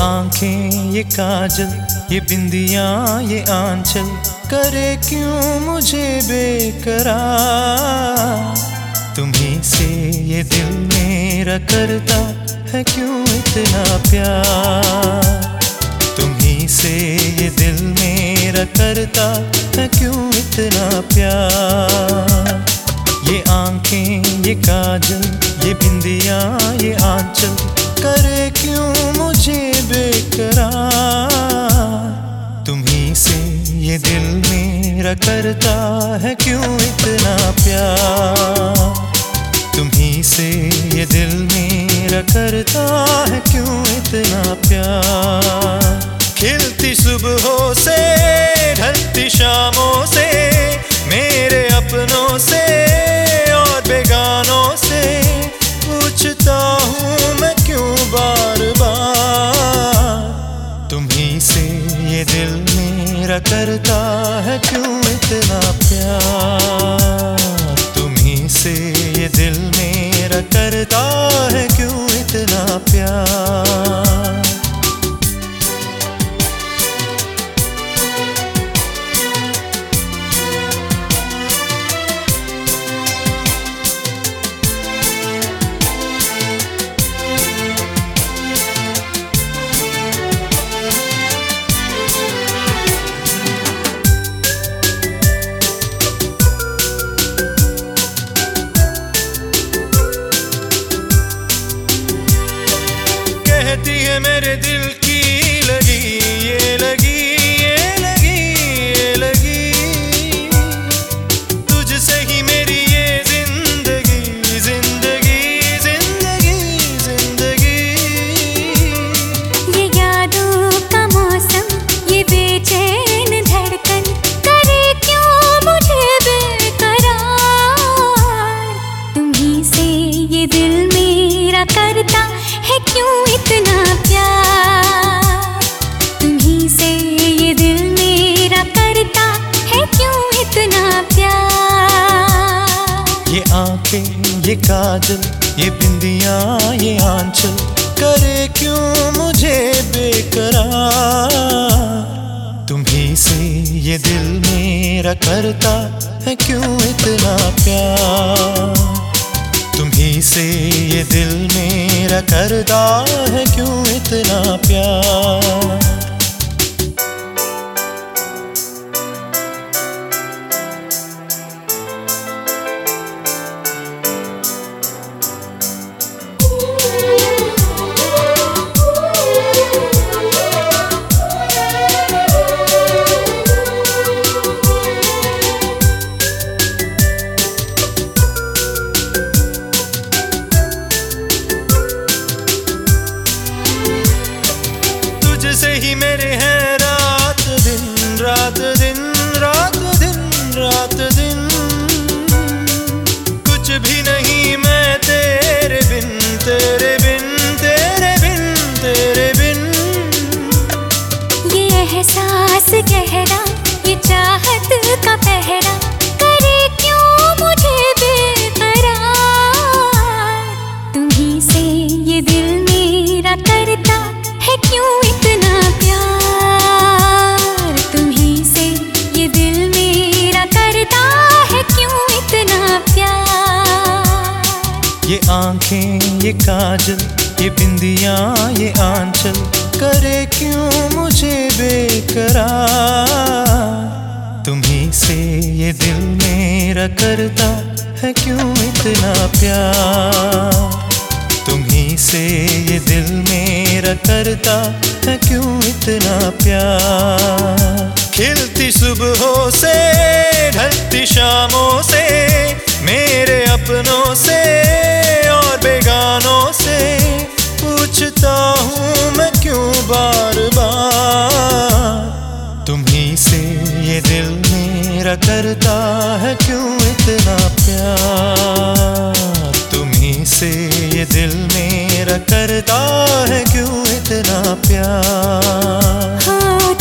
आँखें, ये काजल, ये बिंदिया, ये आंचल। करे क्यों मुझे बेकरार? तुम्ही से ये दिल मेरा करता है क्यों इतना प्यार? तुम्ही से ये दिल मेरा करता है क्यों इतना प्यार? ये आँखें, ये काजल, ये बिंदिया, ये आंचल। करता है क्यों इतना प्यार? तुम्ही से ये दिल मेरा करता है क्यों इतना प्यार? खिलती सुबहों से, ढलती शामों से कहती है मेरे दिल की लगी ये लगी काजल, ये बिंदिया, ये आंचल, करे क्यों मुझे बेकरार? तुम्ही से ये दिल मेरा करता है क्यों इतना प्यार? तुम्ही से ये दिल मेरा करता है क्यों इतना प्यार? एहसास गहरा, ये चाहत का पहरा। करे क्यों मुझे बेकरार? से ये दिल मेरा करता है क्यों इतना प्यार? तुम्ही से ये दिल मेरा करता है क्यों इतना प्यार? ये आँखें, ये काजल ये बिंदिया, ये आंचल, करे क्यों मुझे बेकरार? तुम्ही से ये दिल मेरा करता है क्यों इतना प्यार? तुम्ही से ये दिल मेरा करता है क्यों इतना प्यार? खिलती सुबहों से, ढलती शामों से, मेरे अपनों से से ये दिल मेरा करता है क्यों इतना प्यार? तुम्ही से ये दिल मेरा करता है क्यों इतना प्यार?